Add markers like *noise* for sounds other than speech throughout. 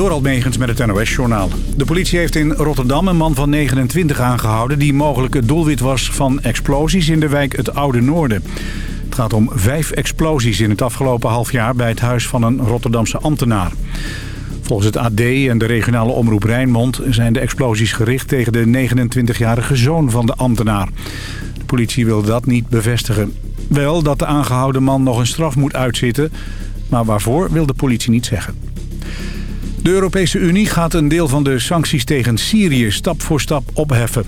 Door Megens met het NOS-journaal. De politie heeft in Rotterdam een man van 29 aangehouden... die mogelijk het doelwit was van explosies in de wijk Het Oude Noorden. Het gaat om vijf explosies in het afgelopen half jaar... bij het huis van een Rotterdamse ambtenaar. Volgens het AD en de regionale omroep Rijnmond... zijn de explosies gericht tegen de 29-jarige zoon van de ambtenaar. De politie wil dat niet bevestigen. Wel dat de aangehouden man nog een straf moet uitzitten... maar waarvoor wil de politie niet zeggen. De Europese Unie gaat een deel van de sancties tegen Syrië stap voor stap opheffen.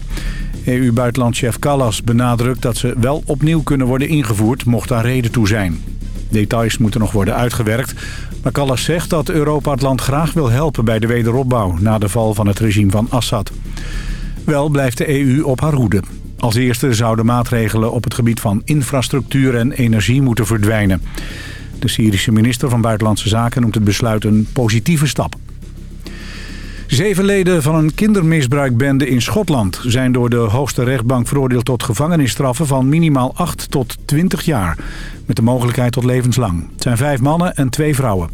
EU-buitenlandchef Callas benadrukt dat ze wel opnieuw kunnen worden ingevoerd mocht daar reden toe zijn. Details moeten nog worden uitgewerkt, maar Callas zegt dat Europa het land graag wil helpen bij de wederopbouw na de val van het regime van Assad. Wel blijft de EU op haar hoede. Als eerste zouden maatregelen op het gebied van infrastructuur en energie moeten verdwijnen. De Syrische minister van Buitenlandse Zaken noemt het besluit een positieve stap. Zeven leden van een kindermisbruikbende in Schotland zijn door de hoogste rechtbank veroordeeld tot gevangenisstraffen van minimaal 8 tot 20 jaar. Met de mogelijkheid tot levenslang. Het zijn vijf mannen en twee vrouwen.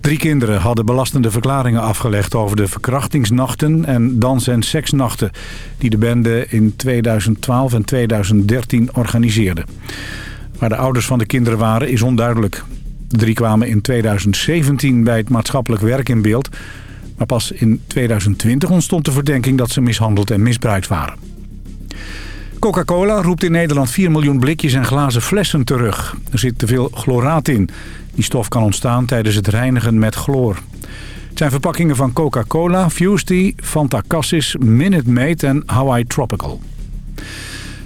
Drie kinderen hadden belastende verklaringen afgelegd over de verkrachtingsnachten en dans- en seksnachten die de bende in 2012 en 2013 organiseerde. Waar de ouders van de kinderen waren is onduidelijk. De drie kwamen in 2017 bij het maatschappelijk werk in beeld... maar pas in 2020 ontstond de verdenking dat ze mishandeld en misbruikt waren. Coca-Cola roept in Nederland 4 miljoen blikjes en glazen flessen terug. Er zit te veel chloraat in. Die stof kan ontstaan tijdens het reinigen met chloor. Het zijn verpakkingen van Coca-Cola, Fusty, Fanta Cassis, Minute Maid en Hawaii Tropical.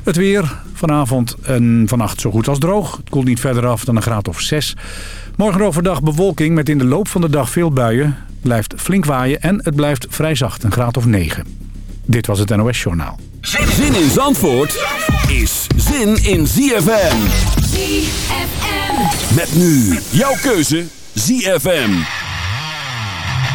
Het weer vanavond en vannacht zo goed als droog. Het koelt niet verder af dan een graad of 6. Morgen overdag bewolking met in de loop van de dag veel buien. Blijft flink waaien en het blijft vrij zacht, een graad of 9. Dit was het NOS Journaal. Zin in Zandvoort is zin in ZFM. ZFM. Met nu jouw keuze ZFM.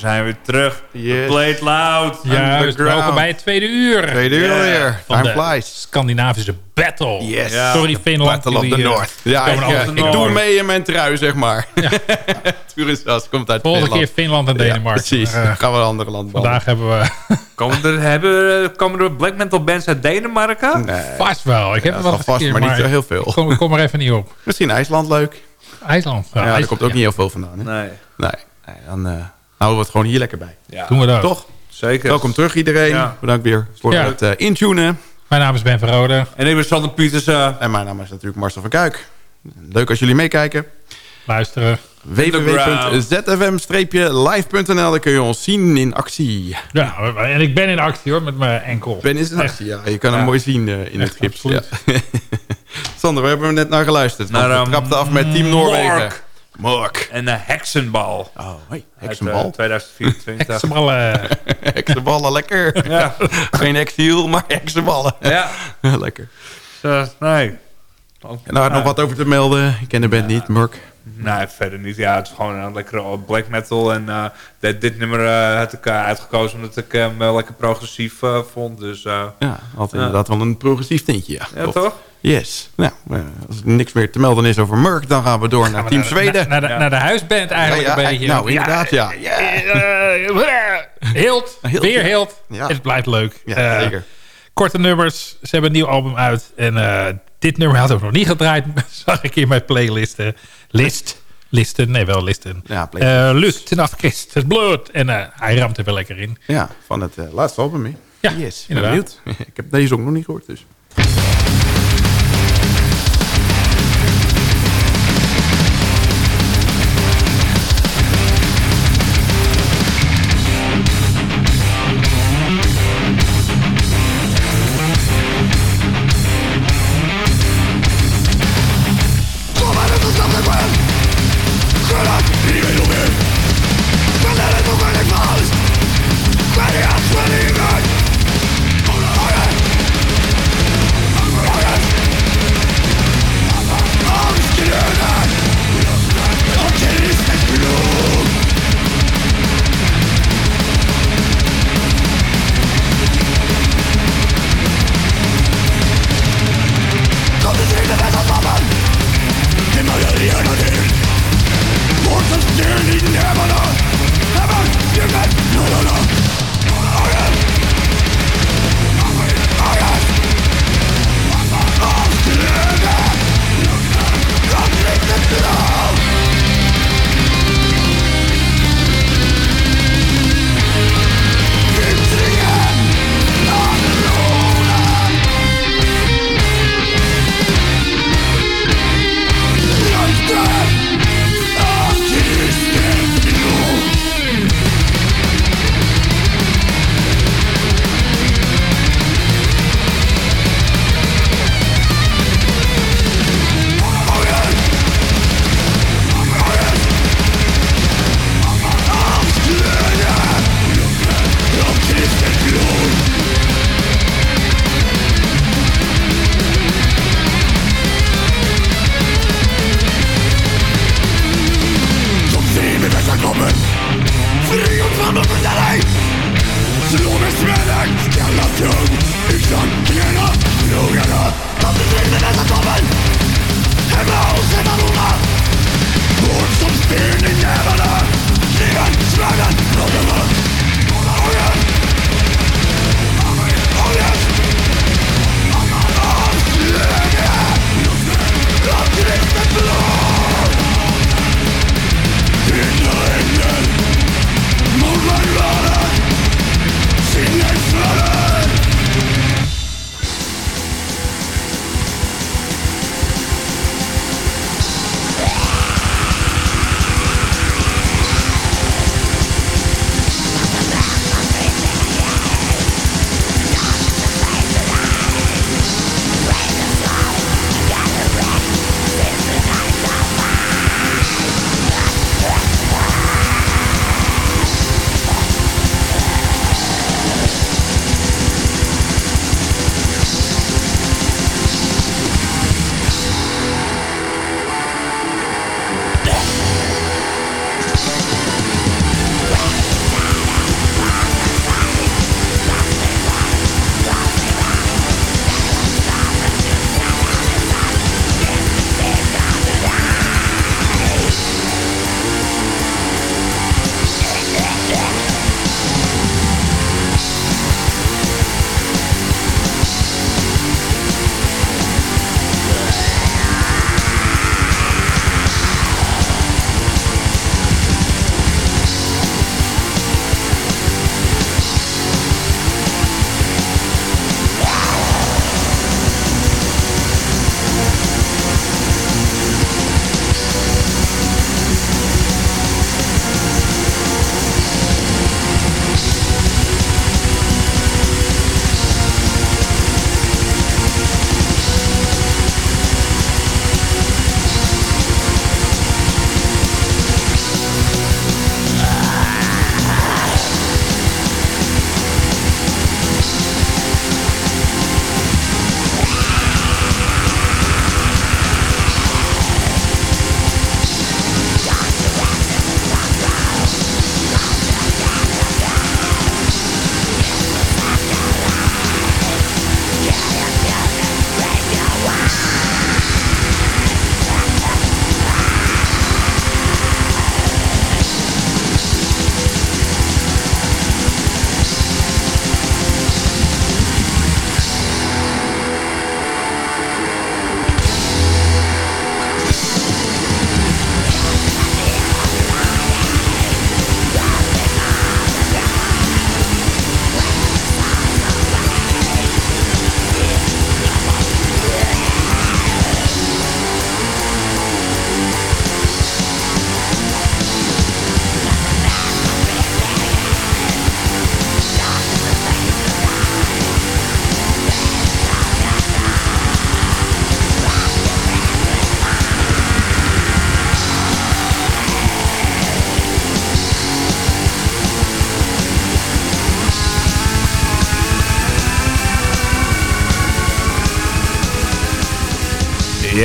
Zijn weer terug. Yes. Play it loud. Ja, Underground. welkom bij het tweede uur. Tweede uur Ja. alweer. Van Time flies. Scandinavische battle. Yes. Ja. Sorry Finland. Battle of the eh, North. Ja, ik, Noord. doe mee in mijn trui, zeg maar. *laughs* Toeristas komt uit Volgende keer Finland. En Ja, Denemarken. precies. Maar, eh, gaan we een andere land bouwen. vandaag hebben we *laughs* Komen er, hebben, komen er black metal bands uit Denemarken? Nee, vast wel. Ik heb het wel vast, keer, maar niet zo heel veel. Kom, kom er even niet op. *laughs* Misschien IJsland leuk. IJsland. Ja, daar komt ook ja. niet heel veel vandaan. Hè? Nee. Nee. nee, dan eh, houden we het gewoon hier lekker bij. Ja, Doen we dat. Toch? zeker. Welkom terug iedereen. Ja. Bedankt weer voor Ja. het eh, intunen. Mijn naam is Ben Verrode. En ik ben Sander Pietersen. En mijn naam is natuurlijk Marcel van Kuik. Leuk als jullie meekijken. Luisteren. www.zfm-live.nl Daar kun je ons zien in actie. Ja, en ik ben in actie hoor, met mijn enkel. Ben is in actie, ja. Je kan hem Ja. mooi zien eh, in het gips. *laughs* Sander, we hebben er net naar geluisterd. Naar, we trapten af met Team Noorwegen. Mork. En de Heksenbal. Oh, hey, Uit, heksenbal. eh, 2024. Ze ballen. heksenballen, lekker. ja. *laughs* Geen heksenhiel, maar heksenballen. ja. *laughs* lekker. Dus, nee. En daar had nog wat over te melden. Ik ken de band niet, Mork. Nee, verder niet. Ja, het is gewoon een lekkere black metal. En eh, dit, dit nummer eh, had ik eh, uitgekozen omdat ik hem wel lekker progressief eh, vond. Dus eh, Ja, had inderdaad wel een progressief tintje. Ja, toch? Yes. Nou, eh, als er niks meer te melden is over Murk, dan gaan we door naar Team Zweden. Naar, naar, de, Ja. naar de huisband eigenlijk Ja, een beetje. nou, inderdaad, ja. Eh, *laughs* Hild, weer. Ja. Het blijft leuk. Ja, Eh, zeker. Korte nummers. Ze hebben een nieuw album uit. En eh, dit nummer had ik nog niet gedraaid. *laughs* Zag ik in mijn playlisten. List. Listen. Nee, wel listen. Ja, playlist. Eh Lust nach Christus bloed. En eh, hij ramt er wel lekker in. Ja, van het eh, laatste album. Ja, yes. inderdaad. benieuwd. *laughs* Ik heb deze ook nog niet gehoord, dus.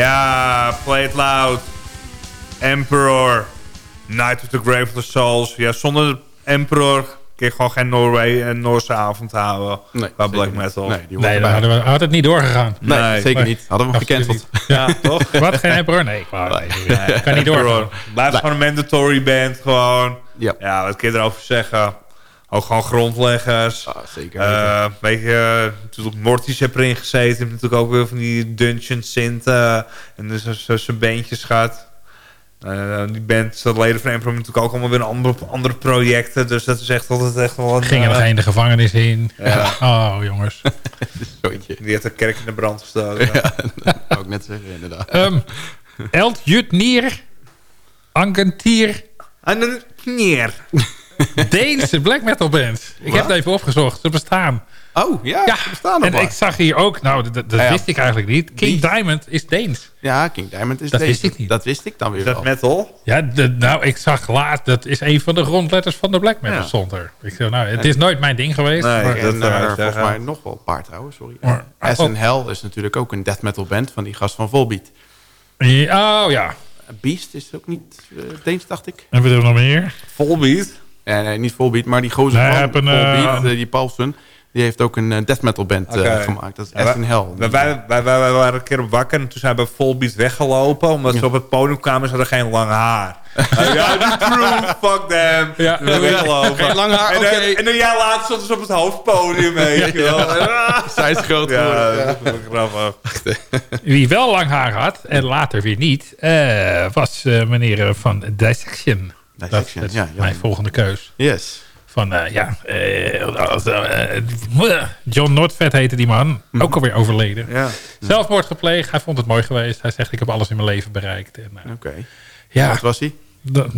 Ja, Play It Loud. Emperor. Night of the Grave of the Souls. Ja, zonder Emperor kun je gewoon geen Norway en Noorse avond houden. Nee, qua black niet. metal. Nee, die Nee, hadden we, had het niet doorgegaan. Nee, Nee. zeker niet. Hadden we hem gecanceld. *laughs* Ja, toch? Wat? Geen emperor? Nee, ik wou nee, kan niet doorgaan. Blijft gewoon een mandatory band. Gewoon. Ja. Ja, wat kun je erover zeggen? Ook gewoon grondleggers. Ah, zeker. Eh weet je, eh, natuurlijk Mortis heb erin gezeten. Je hebt natuurlijk ook weer van die Dungeon Synth. eh, en dus zo- zijn beentjes gaat. Eh, die band, de leden van Emperor natuurlijk ook allemaal weer andere, andere projecten. Dus dat is echt altijd echt wel een... Gingen nog eh, een de gevangenis in. Ja. *laughs* Oh, jongens. *laughs* Die heeft de kerk in de brand gestoken. *laughs* Wou ik net zeggen, inderdaad. Ehm Elt Jutnier. Angentier. En een kneer. Deense black metal band. Ik heb het even opgezocht. Ze bestaan. Oh, ja, Ja, ze bestaan nog en maar. ik zag hier ook... Nou, dat, dat Ja, ja. wist ik eigenlijk niet. King Diamond is Deens. Ja, King Diamond is Dat deze. wist ik niet. Dat wist ik dan weer Is dat wel. metal? Ja, de, nou, ik zag laat... Dat is een van de grondletters van de black metal Ja. stond er. Ik zei, nou, het is nooit mijn ding geweest. Nee. maar- dat En eh, zeggen. volgens mij nog wel een paar trouwens, sorry. Maar- As oh. in Hell is natuurlijk ook een death metal band van die gast van Volbeat. Ja, oh ja. Beast is ook niet uh, Deens, dacht ik. En we nog meer? Volbeat? Nee, nee, niet Volbeat, maar die gozer Nee, van heb een, eh, Volbeat, eh, die Paulsen, die heeft ook een eh, death metal band eh, gemaakt. Dat is Ja, As in Hell. Wij, wij, wij, wij- wij waren een keer op wakker en toen zijn we bij Volbeat weggelopen. Omdat ze op het podium kwamen en ze hadden geen lang haar. *laughs* ja, true, fuck them. Ja. We weggelopen. Geen lang haar, en, en een jaar later stonden ze op het hoofdpodium, *laughs* weet je wel. Ja, *laughs* Zij is groot ja, geworden, dat is wel grappig. Wie wel lang haar had en later weer niet, eh, was eh, meneer van Dissection. Dissection, dat is ja, ja. mijn volgende keus. Yes. Van, eh, ja, eh, eh, John Nordvet heette die man. Ook alweer overleden. Ja. Zelfmoord gepleegd. Hij vond het mooi geweest. Hij zegt, ik heb alles in mijn leven bereikt. En, eh, Oké. ja, Wat was hij? dat-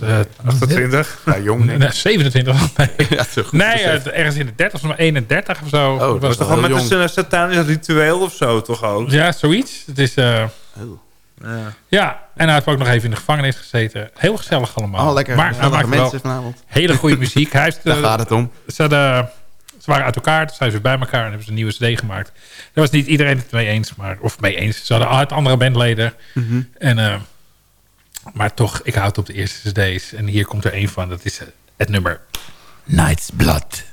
eh, 28. Ja, jong, nee, 27. Nee, *laughs* Ja, goed nee ergens in de 30 of 31 of zo. dat is was toch heel met jong. een satanisch ritueel of zo, toch ook? Ja, zoiets. Het is... eh, Oh. Ja. Ja, en hij heeft ook nog even in de gevangenis gezeten. Heel gezellig allemaal. Oh, lekker. Maar hij gezellige maakt wel mensen vanavond. hele goede *laughs* muziek. Hij heeft, Daar eh, gaat het om. ze, hadden, ze waren uit elkaar, toen zijn ze weer bij elkaar en hebben ze een nieuwe CD gemaakt. Daar was niet iedereen het mee eens, maar, of mee eens. Ze hadden uit andere bandleden. Mhm. en, eh, maar toch, ik houd op de eerste CD's. En hier komt er een van, dat is eh, het nummer Night's Blood.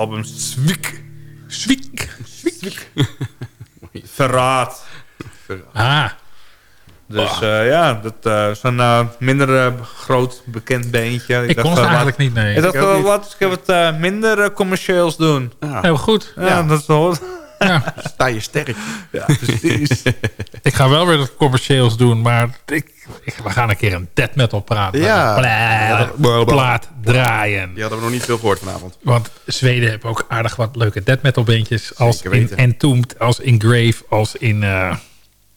Album Zwiek. Zwiek. Verraad. Ah, Dus eh, ja, dat eh, is een eh, minder groot bekend beentje. ik kon dacht, ze eh, eigenlijk niet, nee. Ik dacht, Ik ook uh, niet. laten we wat eh, minder commercieels doen. Ja, Heel goed. Ja, dat is wel... Ja. sta je sterk. Ja, precies. *laughs* Ik ga wel weer wat commercieels doen, maar ik, ik- we gaan een keer een death metal praat. Ja. Plaat, plaat draaien. Die hadden we nog niet veel gehoord vanavond. Want Zweden heeft ook aardig wat leuke death metal bandjes. Als Zeker in weten. Entombed, als in Grave, als in eh,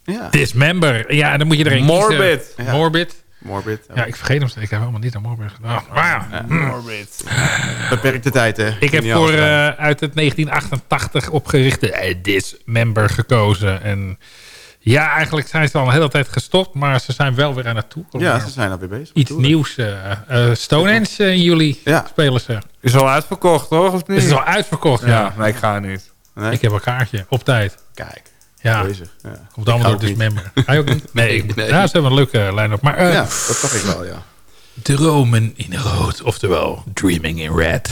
Ja. Dismember. Ja, dan moet je er een Morbid. kiezen. Morbid. Morbid. Ja, ik vergeet hem. steeds. Ik heb helemaal niet aan Morbid gedaan. Maar ja. Morbid. Beperkte tijd, hè? Ik heb voor eh, uit het 1988 opgerichte eh, Dismember gekozen. En ja, eigenlijk zijn ze al een hele tijd gestopt, maar ze zijn wel weer aan het toe. Ja, ze zijn alweer bezig. Iets Toeren. nieuws. eh eh, Stonehenge eh, in juli Ja. spelen ze. Is al uitverkocht, toch? Of niet? Is al uitverkocht, ja. Ja, nee, ik ga niet. Nee? Ik heb een kaartje, op tijd. Kijk, Ja, bezig. Ja. komt allemaal door Dismember. Ga je ook niet? *laughs* Nee, Nee. Ja, ze hebben een leuke line-up. Maar eh, Ja, dat dacht ik wel, ja. Dromen in rood, oftewel Dreaming in Red.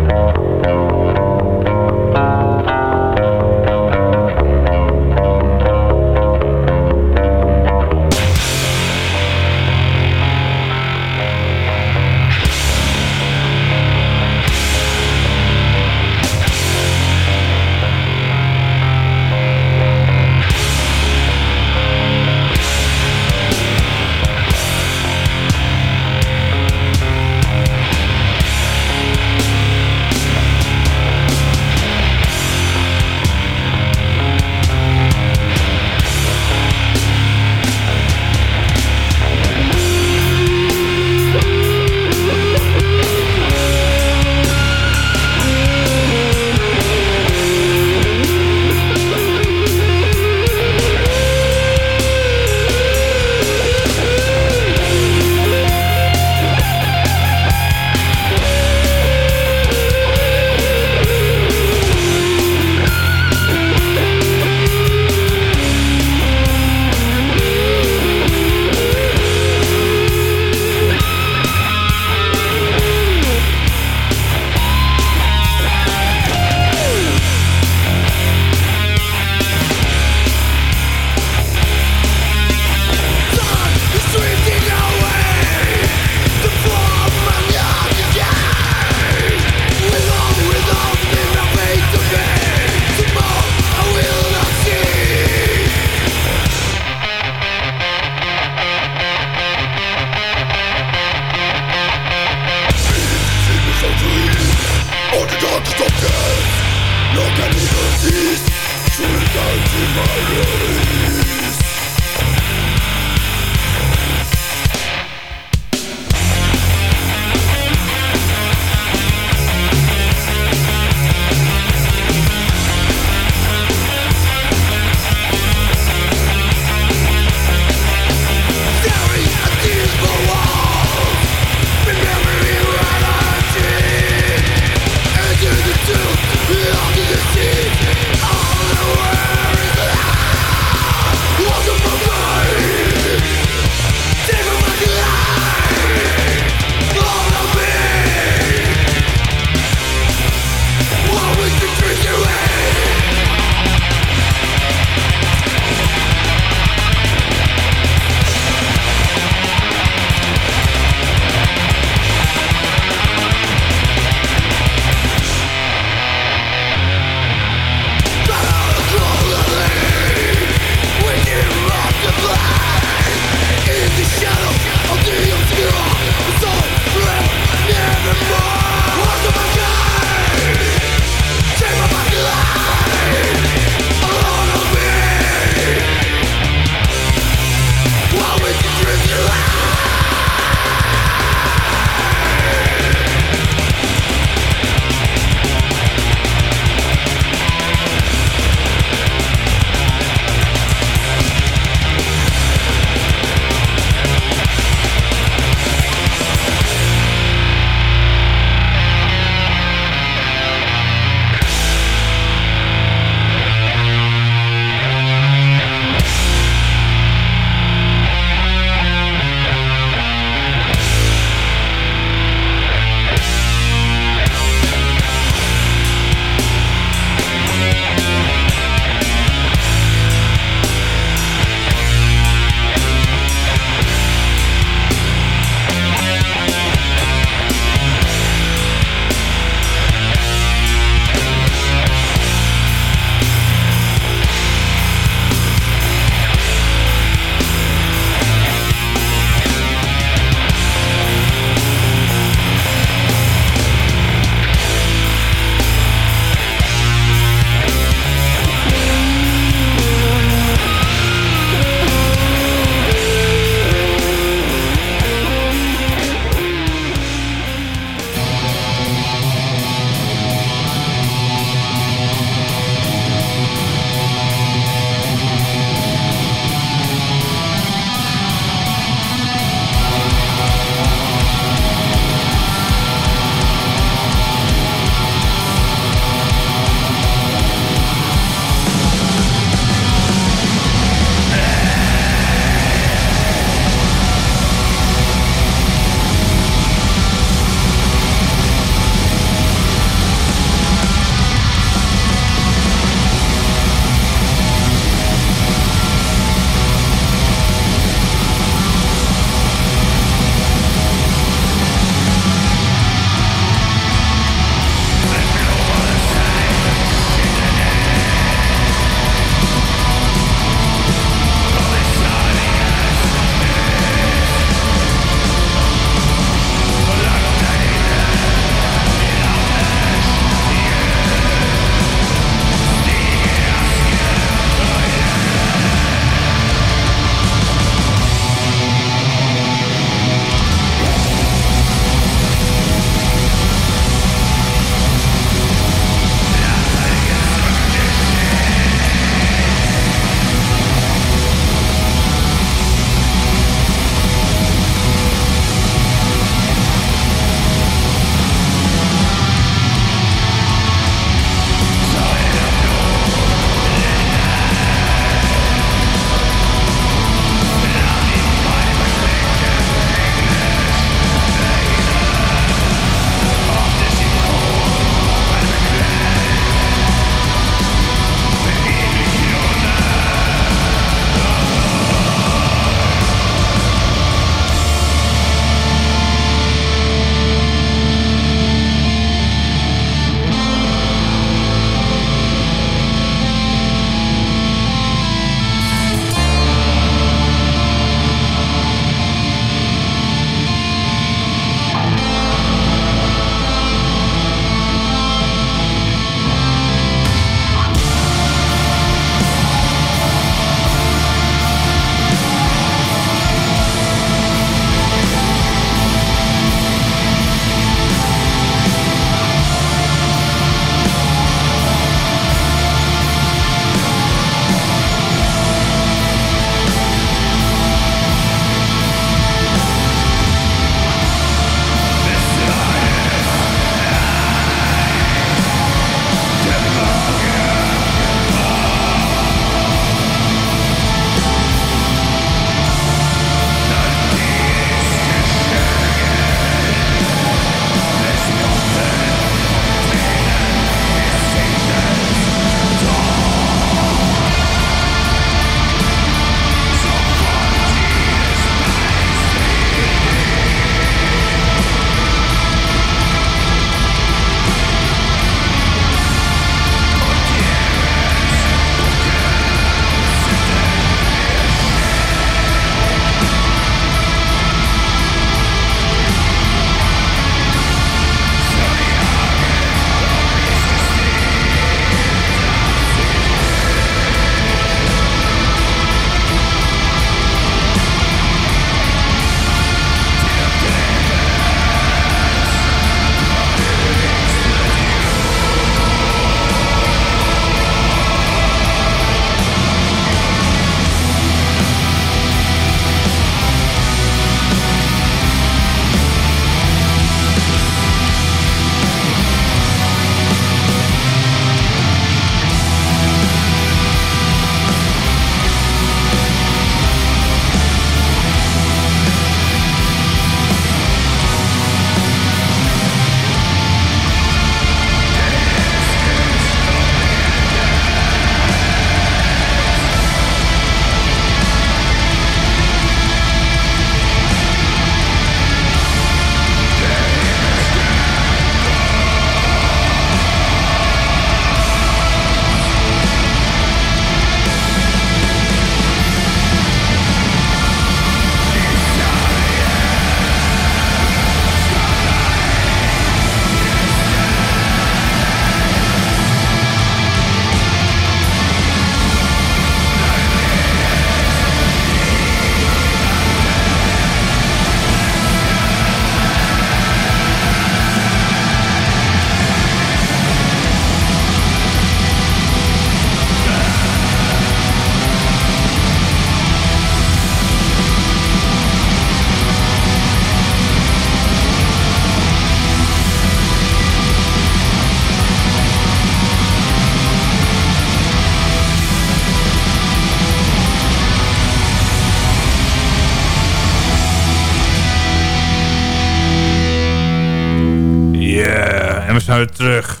Zijn we terug.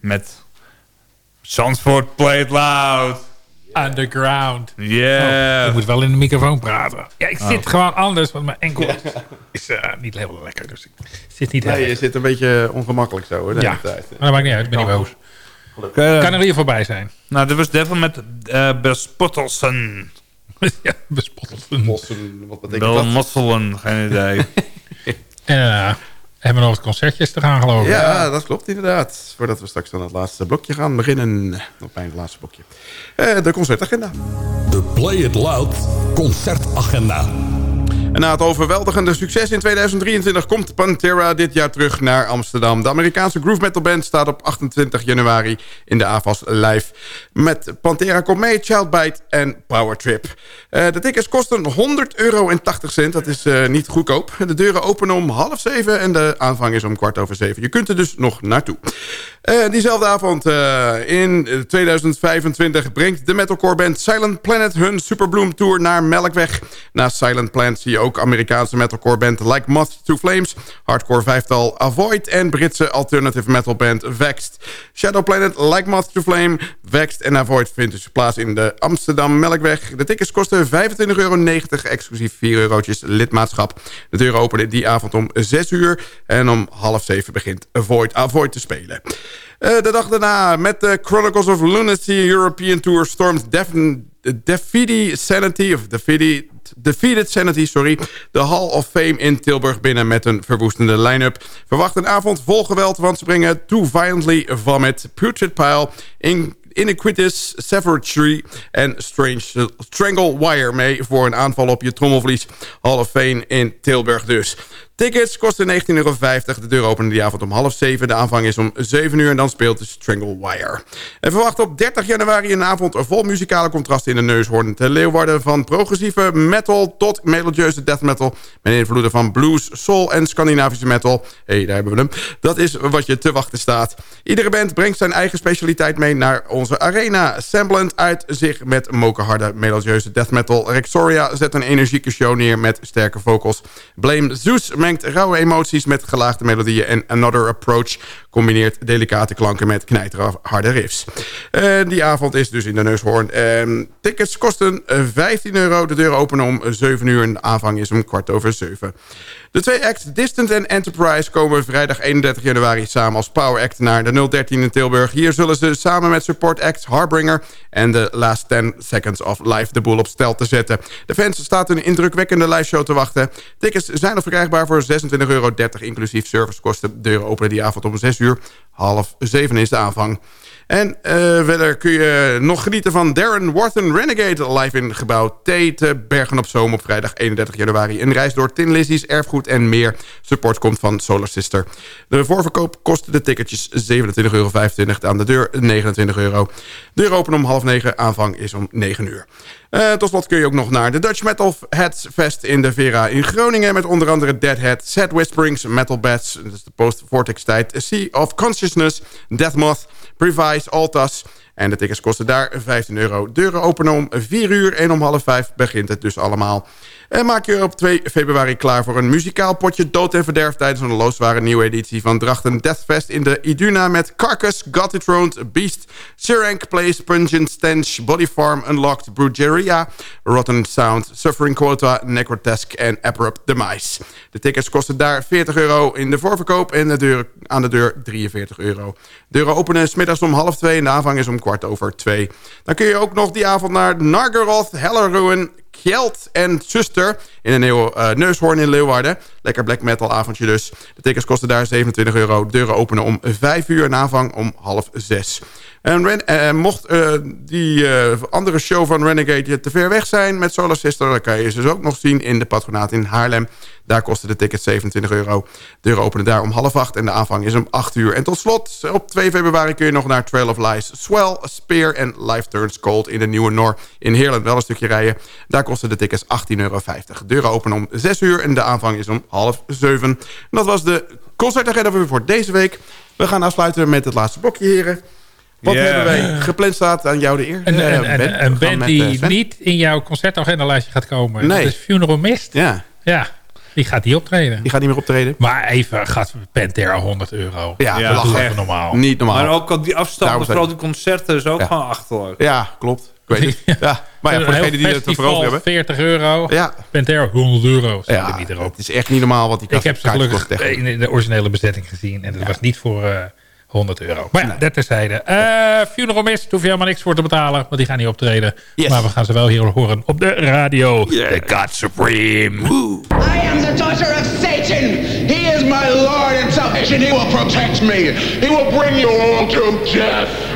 Met Zandvoort Play It Loud. Underground. Yeah. Oh, ik moet wel in de microfoon praten. Ja, ik zit gewoon anders, want mijn enkel is, is eh, niet helemaal lekker. Dus ik zit niet Nee, je zit een beetje ongemakkelijk zo hoor, de Ja, hele tijd. maar dat maakt niet uit. Ik ben niet boos. Eh, Kan er hier voorbij zijn. nou, dit was Devil met uh, Bespottelsen. *laughs* ja, bespotteld. Bossen, wat betekent dat? Mosselen, geen idee. *laughs* Uh, hebben we nog wat concertjes te gaan geloof ik. Ja, dat klopt inderdaad. Voordat we straks aan het laatste blokje gaan beginnen. Nog bij het laatste blokje. Uh, de concertagenda. De Play It Loud concertagenda. Na het overweldigende succes in 2023 komt Pantera dit jaar terug naar Amsterdam. De Amerikaanse groove metal band staat op 28 januari in de AVAS live. Met Pantera komt mee, Childbite en Powertrip. Uh, de tickets kosten 100 euro en 80 cent. Dat is uh, niet goedkoop. De deuren openen om half zeven en de aanvang is om kwart over zeven. Je kunt er dus nog naartoe. Uh, diezelfde avond in 2025 brengt de metalcore band Silent Planet hun Superbloom Tour naar Melkweg. Naast Silent Planet zie je ook Amerikaanse metalcore band Like Moth to Flames, hardcore vijftal Avoid en Britse alternative metal band Vexed. Shadow Planet, Like Moth to Flame, Vexed en Avoid vindt dus plaats in de Amsterdam Melkweg. De tickets kosten 25,90 euro, exclusief 4 eurotjes lidmaatschap. De deuren openen die avond om 6 uur en om half 7 begint Avoid, Avoid te spelen. Uh, de dag daarna met de Chronicles of Lunacy European Tour stormt Devin Defeated Sanity, of Defeated, Defeated Sanity, sorry, de Hall of Fame in Tilburg binnen met een verwoestende line-up. Verwacht een avond vol geweld, want ze brengen Too Violently Vomit, Putrid Pile, in Iniquitous Savagery en Strange Strangle Wire mee... voor een aanval op je trommelvlies. Hall of Fame in Tilburg dus. Tickets kosten 19,50 euro. De deur openen die avond om half 7. De aanvang is om 7 uur en dan speelt de Strangle Wire. En verwacht op 30 januari een avond vol muzikale contrasten in de neushoorn te Leeuwarden. Van progressieve metal tot melodieuze death metal. Met invloeden van blues, soul en Scandinavische metal. Hé, hey, daar hebben we hem. Dat is wat je te wachten staat. Iedere band brengt zijn eigen specialiteit mee naar onze arena. Semblant uit zich met mokerharde melodieuze death metal. Rexoria zet een energieke show neer met sterke vocals. Blame Zeus mengt rauwe emoties met gelaagde melodieën... en Another Approach combineert delicate klanken met knijterharde riffs. Uh, die avond is dus in de Neushoorn. Uh, tickets kosten 15 euro. De deuren openen om 7 uur en de aanvang is om kwart over 7. De twee acts Distant en Enterprise komen vrijdag 31 januari samen als Power Act naar de 013 in Tilburg. Hier zullen ze samen met support act Harbringer en de Last 10 Seconds of Life de boel op stel te zetten. De fans staat een indrukwekkende liveshow te wachten. Tickets zijn nog verkrijgbaar voor 26,30 euro inclusief servicekosten. Deuren openen die avond om 6 uur. Half 7 is de aanvang. En uh, verder kun je nog genieten van Darren Worthen Renegade live in gebouw T te Bergen op Zoom op vrijdag 31 januari. Een reis door Tin Lizzy's erfgoed en meer. Support komt van Solar Sister. De voorverkoop kostte de ticketjes 27,25 euro. Aan de deur 29 euro. Deur open om half negen. Aanvang is om 9 uur. Uh, tot slot kun je ook nog naar de Dutch Metal Heads Fest in de Vera in Groningen... met onder andere Deadhead, Sad Whisperings, Metal Bats... is de post-vortex tijd, Sea of Consciousness, Deathmoth, Previce, Altas En de tickets kosten daar 15 euro. Deuren openen om 4 uur en om half 5 begint het dus allemaal. En maak je op 2 februari klaar voor een muzikaal potje dood en verderf... tijdens een loosware nieuwe editie van Drachten Deathfest in de Iduna... met Carcass, God Dethroned, Beast, Sirank Place, Pungent Stench, Body Farm, Unlocked, Brugeria, Rotten Sound, Suffering Quota, Necrotesque en Abrupt Demise. De tickets kosten daar 40 euro in de voorverkoop en de deur, aan de deur 43 euro. Deuren openen smiddags om half 2 en de aanvang is om kwart over 2. Dan kun je ook nog die avond naar Nargaroth, Hellerruin, Kjeld en Zuster in een nieuwe uh, Neushoorn in Leeuwarden. Lekker black metal avondje dus. De tickets kosten daar 27 euro. Deuren openen om 5 uur en aanvang om half 6. En uh, mocht uh, die uh, andere show van Renegade te ver weg zijn met Solar Sister... dan kan je ze dus ook nog zien in de patronaat in Haarlem. Daar kosten de tickets 27 euro. Deuren openen daar om half 8 en de aanvang is om 8 uur. En tot slot, op 2 februari kun je nog naar Trail of Lies... Swell, Spear en Life Turns Cold in de Nieuwe Noor in Heerlen. Wel een stukje rijden. Daar kosten de tickets 18,50 euro. Deuren openen om 6 uur en de aanvang is om half 7. En dat was de concertagenda voor deze week. We gaan afsluiten met het laatste blokje, heren. Wat Yeah. hebben wij gepland staat aan jou de eer? Een, een, band die eh, Sven. niet in jouw concertagendalijstje gaat komen. Nee. Dat is Funeral Mist. Ja, Ja. Die gaat niet optreden. Die gaat niet meer optreden. Maar even gaat Pantera 100 euro. Ja, Ja, dat is even normaal. Niet normaal. Maar ook al die afstanden Daarom voor al die concerten is ook Ja. gewoon achterlijk. Ja, klopt. Ik weet het. *laughs* Ja. Maar ja, voor degenen die het festival, ervoor over hebben. 40 euro. Ja. Pantera 100 euro. Ja, niet erop. het is echt niet normaal wat die Ik heb ze gelukkig in de originele bezetting gezien. En dat was niet voor eh 100 euro. Maar ja, dat terzijde. Eh Funeral Mist, hoef je helemaal niks voor te betalen. Want die gaan niet optreden. Yes. Maar we gaan ze wel hier horen op de radio. The God Supreme. I am the daughter of Satan. He is my Lord and salvation. He will protect me. He will bring you all to death.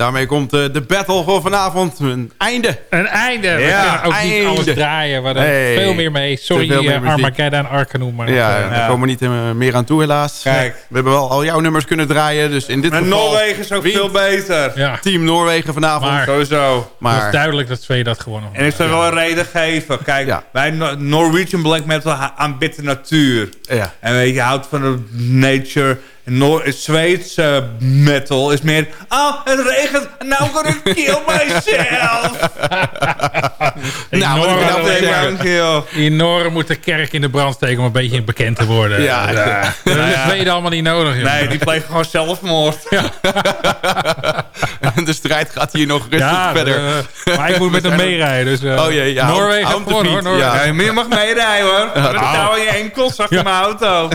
Daarmee komt eh, de battle voor vanavond een einde. Een einde. We Ja, kunnen ook niet einde. alles draaien. We Nee. veel meer mee. Sorry, meer eh. Armageddon en Arkanoe. Maar Ja, dat, eh, daar komen we niet meer aan toe helaas. Kijk. We hebben wel al jouw nummers kunnen draaien. Dus in dit Maar geval... Noorwegen is ook wint veel beter. ja. Team Noorwegen vanavond. Maar- Sowieso. Het Maar, was duidelijk dat Zweden dat gewonnen En ik zou wel een reden geven. Kijk, No- Norwegian Black Metal de natuur. ja. En weet je, houdt van de nature. Zweedse metal is meer... Oh, het regent. Now I'm gonna kill myself. Nou, wat ik *laughs* nou. Die Noren moeten de kerk in de brand steken om een beetje bekend te worden. Ja. Dat is Nou ja. Zweden allemaal niet nodig. Nee, die plegen gewoon zelfmoord. *laughs* *laughs* de strijd gaat hier nog rustig ja, verder. eh, maar ik moet met hem meerijden. Dus, eh, Oh jee, ja, Noorwegen hand- heeft gewonnen hoor. Noorwegen. Ja, je mag meerijden hoor. Met touw in je enkels achter mijn auto.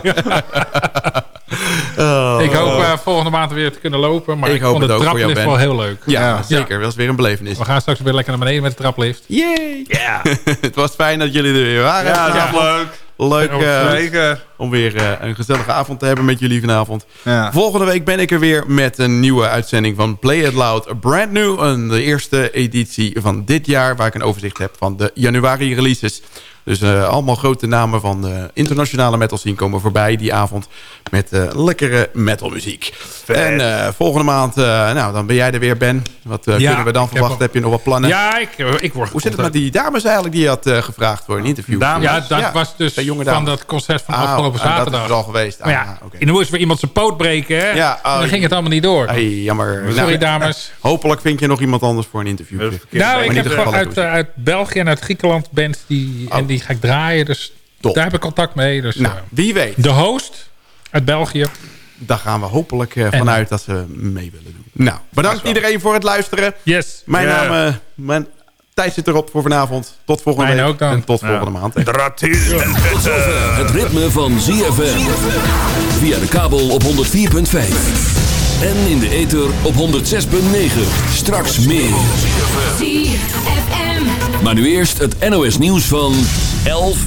Ik hoop eh, volgende maand weer te kunnen lopen. Maar Ik ik, hoop vond het de ook voor jou, traplift wel heel leuk. Ja, zeker. Dat was weer een belevenis. We gaan straks weer lekker naar beneden met de traplift. Yay! *laughs* het was fijn dat jullie er weer waren. Ja, dat is vanavond. leuk. Leuk eh, Zeker. Om weer eh, een gezellige avond te hebben met jullie vanavond. Ja. Volgende week ben ik er weer met een nieuwe uitzending van Play It Loud Brand New. Een, de eerste editie van dit jaar waar ik een overzicht heb van de januari releases. Dus eh, allemaal grote namen van de internationale metal scene komen voorbij die avond. Met eh, lekkere metalmuziek. En eh, volgende maand, eh, nou dan ben jij er weer Ben. Wat eh, Ja, kunnen we dan heb verwachten? al- Heb je nog wat plannen? Ja, ik, eh, ik word Hoe zit het met die dames eigenlijk die je had eh, gevraagd voor een interview? Dames? Ja, dat was dus van dat concert van Ah, ah, zaterdag. Dat is al geweest. Maar ja, Ah, oké. en dan moest weer iemand zijn poot breken. Hè? Ja, oh, en dan ging het allemaal niet door. Hey, jammer. Sorry, Nou, dames. Hopelijk vind je nog iemand anders voor een interview. Nou, Maar ik in heb ieder gewoon geval uit, eh, uit België en uit Griekenland bands die, en die ga ik draaien. Dus Top. daar heb ik contact mee. Dus, Nou, eh, wie weet. de host uit België. Daar gaan we hopelijk eh, En- vanuit dat ze mee willen doen. Nou, bedankt iedereen voor het luisteren. Yes. Mijn naam, eh, mijn tijd zit erop voor vanavond. Tot volgende Mijn week. ook dan. En tot volgende maand. hè. Tot zover het ritme van ZFM. Via de kabel op 104.5. En in de ether op 106.9. Straks meer. ZFM. Maar nu eerst het NOS nieuws van 11